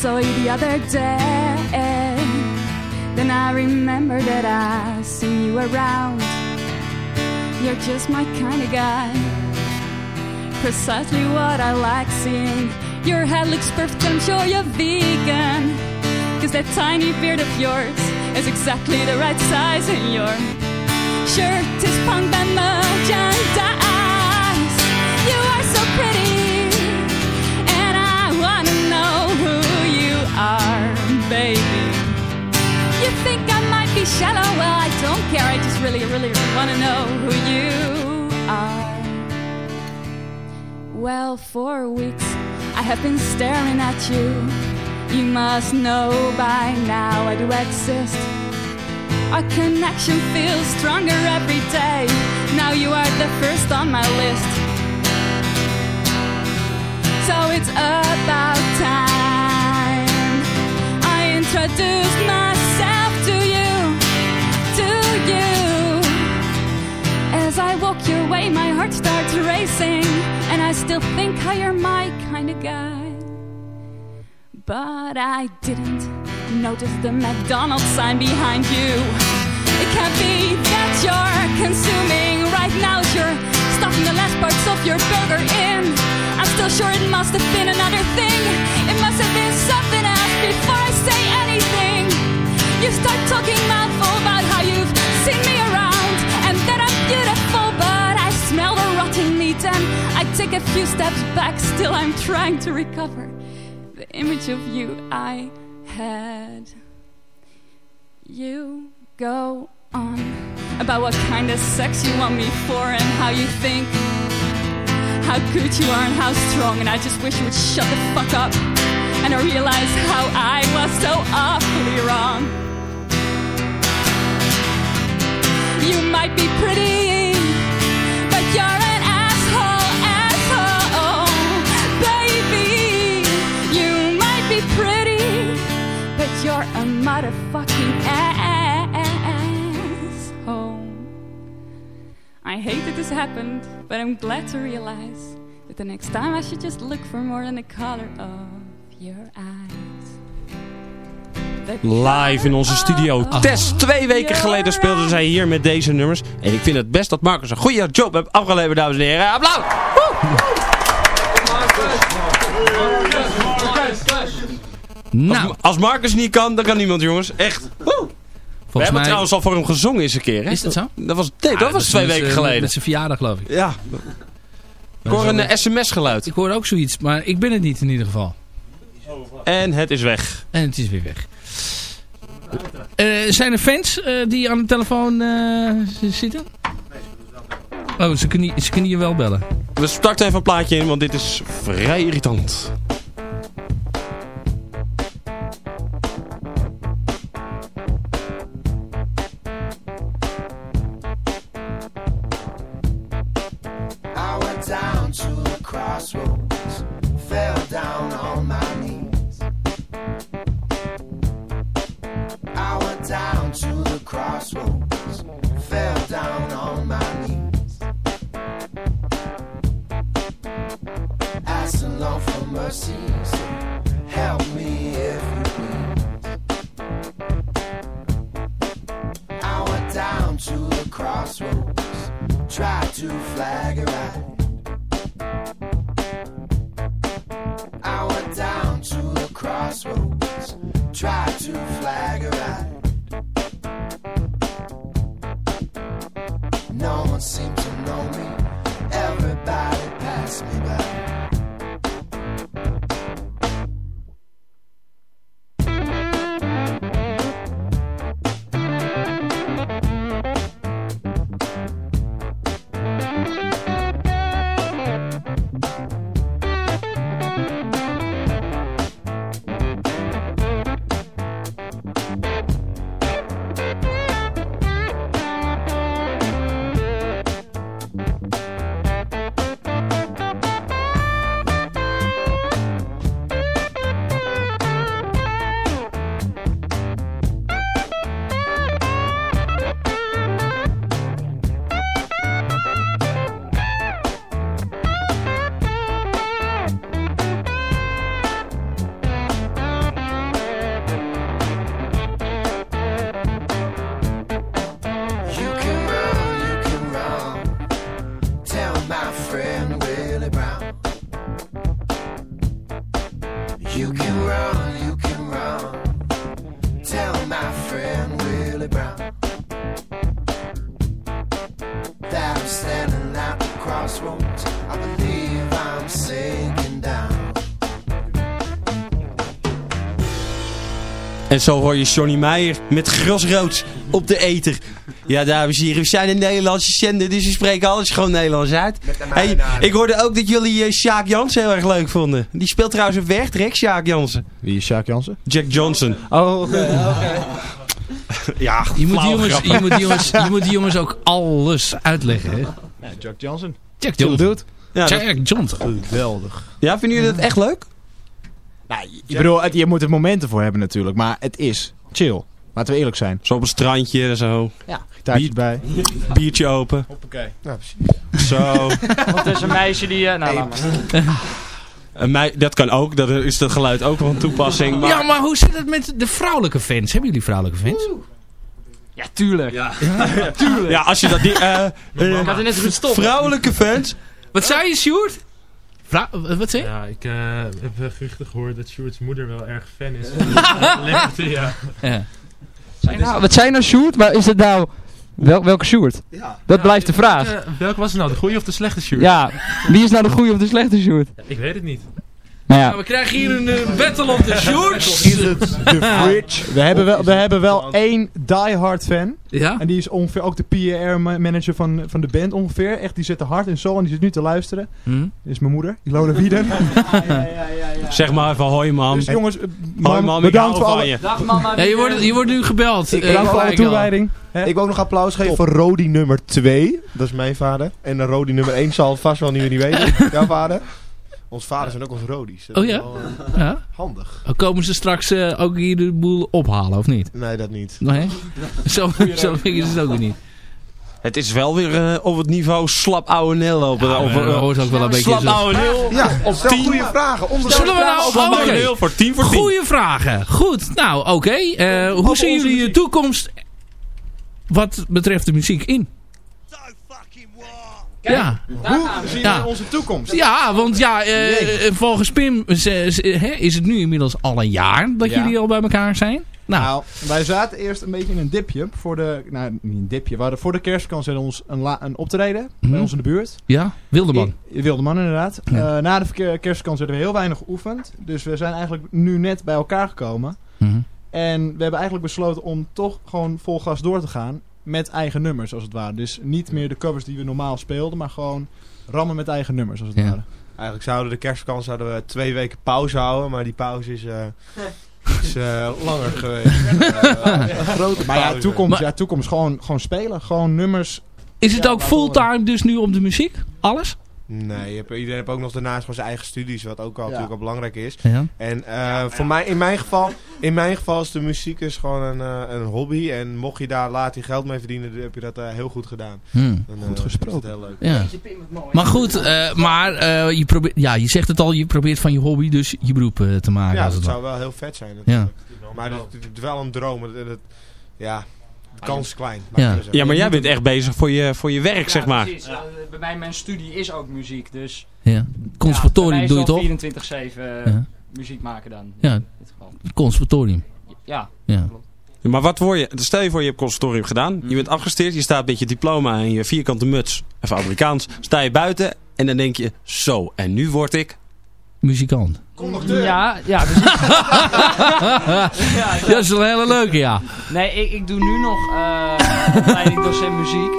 Saw you the other day. Then I remember that I seen you around. You're just my kind of guy. Precisely what I like seeing. Your head looks perfect, I'm sure you're vegan. Cause that tiny beard of yours is exactly the right size, and your shirt is punk and merchandise. Shallow? Well, I don't care. I just really, really wanna know who you are. Well, for weeks I have been staring at you. You must know by now I do exist. Our connection feels stronger every day. Now you are the first on my list. So it's about time I introduce myself still think how you're my kind of guy. But I didn't notice the McDonald's sign behind you. It can't be that you're consuming right now. You're stuffing the last parts of your burger in. I'm still sure it must have been another thing. It must have been something else before I say anything. You start talking about take a few steps back. Still, I'm trying to recover the image of you I had. You go on about what kind of sex you want me for and how you think how good you are and how strong. And I just wish you would shut the fuck up. And I realize how I was so awfully wrong. You might be pretty, I hate that this happened, but I'm glad to realize that the next time I should just look for more than the color of your eyes. Live in onze studio. Tess, twee weken geleden speelden zij hier met deze nummers. En ik vind het best dat Marcus een goede job heeft afgeleverd, dames en heren. Applaus! Nou. Als, als Marcus niet kan, dan kan niemand, jongens. Echt. Woe! We hebben mij- trouwens al voor hem gezongen eens een keer. Hè? Is dat zo? Dat was, nee, dat Ah, was twee weken geleden. Met zijn verjaardag geloof ik. Ja. Ik hoor een sms-geluid. Ik hoor ook zoiets, maar ik ben het niet in ieder geval. En het is weg. En het is weer weg. Eh, zijn er fans eh, die aan de telefoon eh, zitten? Oh, ze kunnen, ze kunnen je wel bellen. We starten even een plaatje in, want dit is vrij irritant. En zo hoor je Johnny Meijer met grosrood op de eter. Ja, dames en heren, we zijn een Nederlandse zender, dus we spreken alles gewoon Nederlands uit. Hey, ik hoorde ook dat jullie eh, Sjaak Jansen heel erg leuk vonden. Die speelt trouwens op Wegtrek, Sjaak Jansen. Wie is Sjaak Jansen? Jack Johnson. Oh, oké. Ja, Je moet, die jongens, je, moet die jongens, je moet die jongens ook alles uitleggen. Hè? Ja, Jack Johnson. Jack Johnson. Ja, dat- Jack Johnson. Geweldig. ja, vinden jullie dat echt leuk? Nou, ik bedoel, het- je moet er momenten voor hebben natuurlijk, maar het is chill. Laten we eerlijk zijn. Zo op een strandje, zo. Ja. Gitaartje bij. Biertje open. Hoppakee. Ja, precies. Zo. Want er is een meisje die... eh, nou, laat maar. En mij, dat kan ook, dat is dat geluid ook wel een toepassing. Maar... Ja, maar hoe zit het met de vrouwelijke fans? Hebben jullie vrouwelijke fans? Ja, tuurlijk. Ja, ja als je dat die... Ik had er net gestopt. vrouwelijke fans. Wat zei je, Sjoerd? Vrou- wat zei je? Ja, ik eh, heb geruchten gehoord dat Sjoerd's moeder wel erg fan is van Liberty, ja. Ja. Zijn nou, wat zijn nou Sjoerd? Maar is het nou... Wel, welke Sjoerd? Dat blijft de vraag. Welke was het nou, de goede of de slechte Sjoerd? Ja, wie is nou de goede of de slechte Sjoerd? Ik weet het niet. Nou ja, Nou, we krijgen hier een eh, battle of the Sjoerds. Is het de fridge? We hebben wel, we hebben wel één diehard fan. Ja? En die is ongeveer ook de PR-manager van, van de band ongeveer. Echt, die zit er hard in zo en die zit nu te luisteren. Hm? Dit is mijn moeder, Ilona Wieden. Zeg maar even hoi mam. Dus jongens, eh, Hoi mam, mam, ik bedankt voor van alle, je. Dag mama. Ja, je, wordt, je wordt nu gebeld. Ik- Eh, bedankt voor alle toewijding. Ik wil ook nog applaus geven voor Rodi nummer 2. Dat is mijn vader. En de Rodi nummer 1 zal vast wel niet meer niet weten. Jouw vader. Ons vader zijn ook ons Rodi's. Dat Oh ja? wel, eh, Ja? handig. Komen ze straks eh, ook hier de boel ophalen, of niet? Nee, dat niet. Nee? Zo, zo vind je het ook weer niet. Het is wel weer eh, op het niveau slap ouwe nel lopen. Ja, hoort ook wel een beetje slap ouwe nel. Ja, Op stel tien. goede vragen. Onder Zullen we nou... Slap ouwe nel voor 10 voor 10. Goeie vragen. Goed. Nou, oké. Eh, hoe zien jullie je toekomst wat betreft de muziek in? Ja. Hoe zien Ja. we onze toekomst? Ja, want ja, eh, eh, volgens Pim is het nu inmiddels al een jaar dat Ja. jullie al bij elkaar zijn. Nou, Nou, wij zaten eerst een beetje in een dipje. Voor de, nou, niet een dipje. We hadden voor de kerstvakantie hadden ons een, la, een optreden. Mhm. Bij ons in de buurt. ja, Wildeman. I- Wildeman inderdaad. Ja. Eh, na de kerstvakantie hebben we heel weinig geoefend. Dus we zijn eigenlijk nu net bij elkaar gekomen. Mhm. En we hebben eigenlijk besloten om toch gewoon vol gas door te gaan. Met eigen nummers als het ware. Dus niet meer de covers die we normaal speelden. Maar gewoon rammen met eigen nummers als het Ja. ware. Eigenlijk zouden de kerstvakantie zouden we twee weken pauze houden. Maar die pauze is, eh, is eh, langer geweest. Een grote Maar ja, toekomst, Maar- ja, toekomst gewoon, gewoon spelen. Gewoon nummers. Is het Ja, ook fulltime dus nu op de muziek? Alles? Nee, je hebt, iedereen heeft ook nog daarnaast gewoon zijn eigen studies, wat ook al, natuurlijk al belangrijk is. Ja. En eh, voor mij, in, mijn geval, in mijn geval is de muziek is gewoon een, eh, een hobby. En mocht je daar later je geld mee verdienen, dan heb je dat eh, heel goed gedaan. Hmm. Dan, eh, Goed gesproken. Is het heel leuk. Ja. Maar goed, eh, maar eh, je, probeert, ja, je zegt het al, je probeert van je hobby dus je beroep te maken. Ja, dat zou wel heel vet zijn. Ja. natuurlijk. Maar het, is wel een droom. Het, het- ja, kans klein. Ja. maar jij bent echt bezig voor je, voor je werk, zeg maar. Precies. Eh, bij mij, mijn studie is ook muziek, dus... Ja. Conservatorium ja, doe je toch? 24-7 eh, Ja. muziek maken dan. Ja. In dit geval. Conservatorium. Ja. Ja. Maar wat word je, stel je voor je hebt conservatorium gedaan, je bent afgestudeerd, je staat met je diploma en je vierkante muts, even Amerikaans, sta je buiten en dan denk je, zo, en nu word ik... Muzikant. Ja, ja. Dus ja, dat is wel een hele leuke, ja. Nee, ik, ik doe nu nog eh opleiding docent muziek.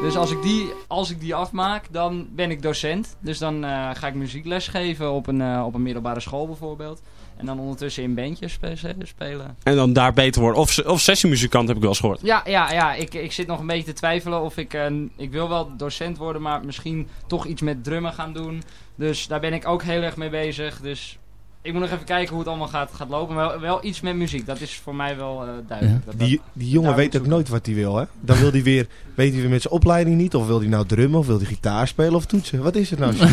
Dus als ik, die, als ik die afmaak, dan ben ik docent. Dus dan eh, ga ik muziekles geven op een, eh, op een middelbare school bijvoorbeeld. En dan ondertussen in bandjes spe- spelen. En dan daar beter worden. Of, of sessiemuzikant heb ik wel eens gehoord. Ja, ja, ja ik, ik zit nog een beetje te twijfelen of ik... eh, ik wil wel docent worden, maar misschien toch iets met drummen gaan doen. Dus daar ben ik ook heel erg mee bezig. Dus ik moet nog even kijken hoe het allemaal gaat, gaat lopen. Maar wel, wel iets met muziek, dat is voor mij wel eh, duidelijk. Dat- Die, die jongen weet ook nooit wat hij wil, hè? Dan wil hij weer, weet hij weer met zijn opleiding niet. Of wil hij nou drummen, of wil hij gitaar spelen of toetsen. Wat is het nou?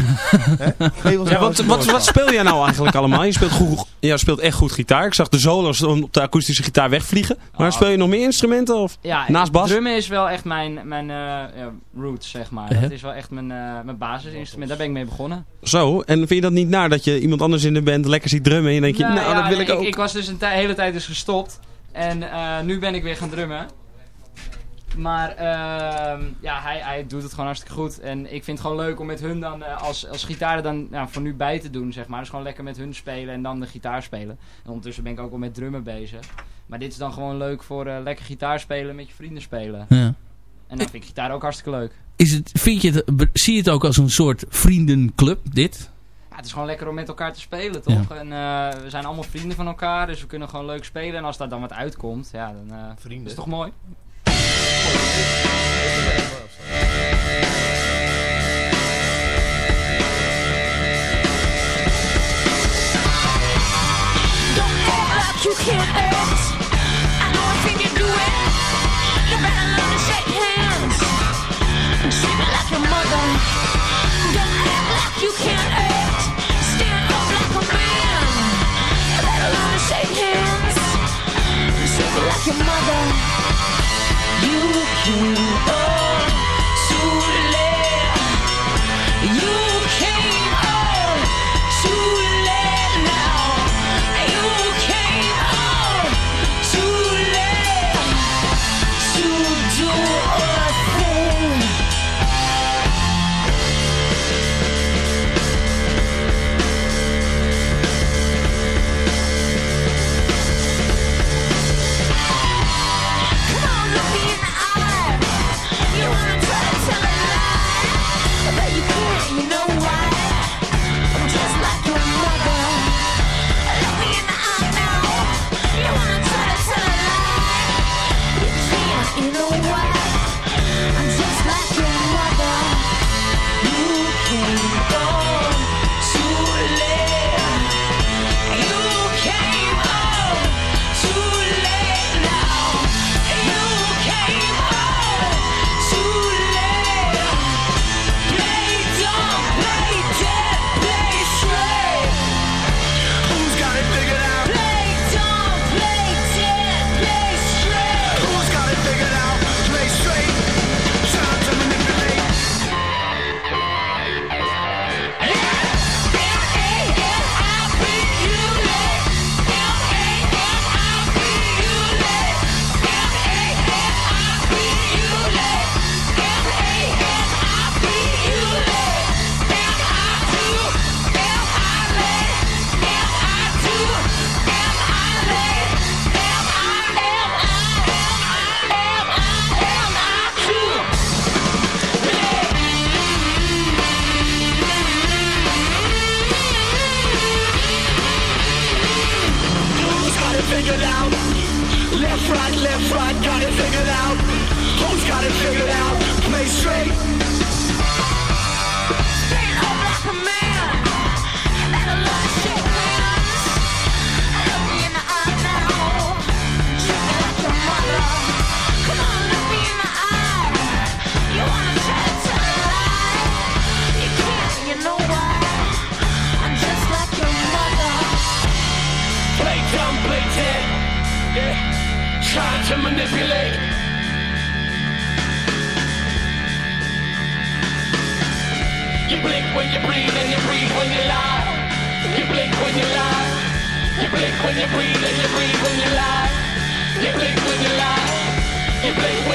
Ja, nou wat, wat, wat speel jij nou eigenlijk allemaal? Je speelt, goed, ja, speelt echt goed gitaar. Ik zag de solo's op de akoestische gitaar wegvliegen. Maar speel je nog meer instrumenten? Of? Ja, Naast bas? drummen is wel echt mijn, mijn eh, ja, roots, zeg maar. Uh-huh. Dat is wel echt mijn, eh, mijn basisinstrument. Daar ben ik mee begonnen. Zo, en vind je dat niet naar dat je iemand anders in de band lekker ziet drummen en je denkt, je, nou, ja, dat wil nee, ik ook. Ik, was dus een hele tijd dus gestopt. En eh, nu ben ik weer gaan drummen. Maar ehm, ja, hij, hij doet het gewoon hartstikke goed. En ik vind het gewoon leuk om met hun dan eh, als, als gitaar dan ja, voor nu bij te doen, zeg maar. Dus gewoon lekker met hun spelen en dan de gitaar spelen. En ondertussen ben ik ook wel met drummen bezig. Maar dit is dan gewoon leuk voor eh, lekker gitaar spelen met je vrienden spelen. Ja. En dan vind ik gitaar ook hartstikke leuk. Is het, vind je het, zie je het ook als een soort vriendenclub, dit? Ja, het is gewoon lekker om met elkaar te spelen, toch? En eh, we zijn allemaal vrienden van elkaar, dus we kunnen gewoon leuk spelen. En als daar dan wat uitkomt, ja, dan eh, Vrienden. is het toch mooi? Don't act like you can't act. Your mother. You came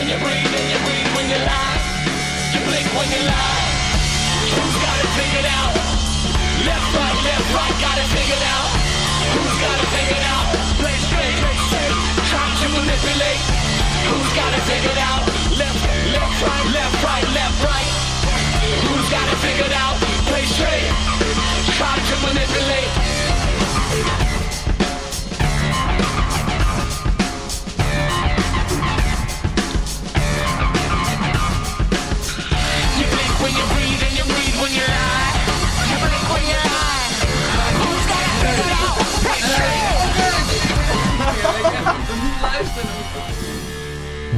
you breathe and you breathe when you lie. You blink when you lie. Who's got it figured out? Left, right, left, right, got it figured out. Who's got it figured out? Play straight, play straight, trying to manipulate. Who's got it figured out? Left, left, right, left, right, left, right. Who's got it figured out? Play straight, trying to manipulate.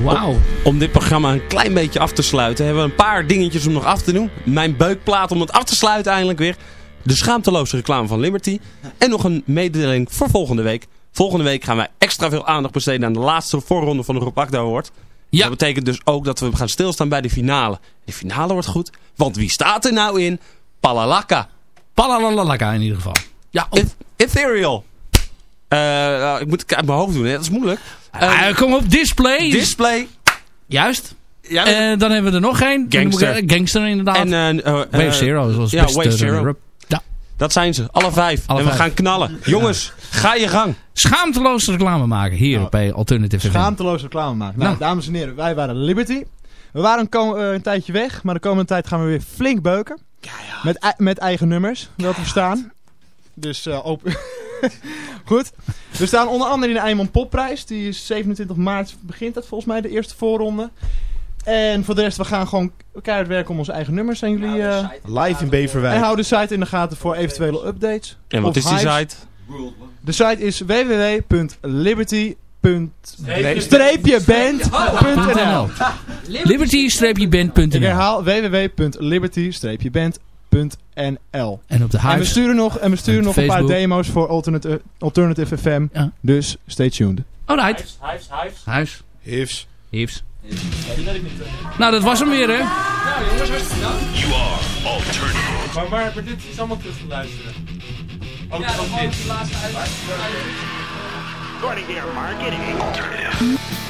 Wauw. Om dit programma een klein beetje af te sluiten, hebben we een paar dingetjes om nog af te doen. Mijn beukplaat om het af te sluiten eindelijk weer. De schaamteloze reclame van Liberty. En nog een mededeling voor volgende week. Volgende week gaan wij extra veel aandacht besteden aan de laatste voorronde van de Rob Akda Award. Ja. Dat betekent dus ook dat we gaan stilstaan bij de finale. De finale wordt goed, want wie staat er nou in? Palalaka. Palalalaka in ieder geval. Ja, Ethereal. Eh, nou, ik moet het uit mijn hoofd doen, hè. dat is moeilijk. Eh, kom op, display. display. Juist. Ja, Eh, dan hebben we er nog één. Gangster. Gangster inderdaad. En, Wave Zero, zoals ja, Wave Zero. Dat zijn ze, alle vijf. Alle en we vijf. gaan knallen. Jongens, ga je gang. Schaamteloos reclame maken hier bij Alternative. Schaamteloos reclame maken. Nou, Nou. dames en heren, wij waren Liberty. We waren een, een tijdje weg, maar de komende tijd gaan we weer flink beuken. Met, met eigen nummers, wel te verstaan. Dus eh, open. Goed. We staan onder andere in de Eimond Popprijs. Die is 27 maart begint dat volgens mij, de eerste voorronde. En voor de rest, we gaan gewoon keihard werken om onze eigen nummers. Zijn jullie... eh, Live in Beverwijk. En hou de site in de gaten voor eventuele updates. En wat is die site? De site is www.liberty. Streepje band.nl Liberty-band.nl Ik herhaal www.liberty-band.nl En op de En we huis. sturen nog, en we sturen En nog een paar demo's voor Alternative, Alternative FM. Dus stay tuned. Alright. Huis, huis. Huis. Hifs. Hifs. Nou, dat was hem weer, hè? Ja, jongens, hartstikke bedankt. You are alternative. Maar, maar, maar dit is allemaal terug te luisteren. Ook, ook dit. Running their marketing alternative.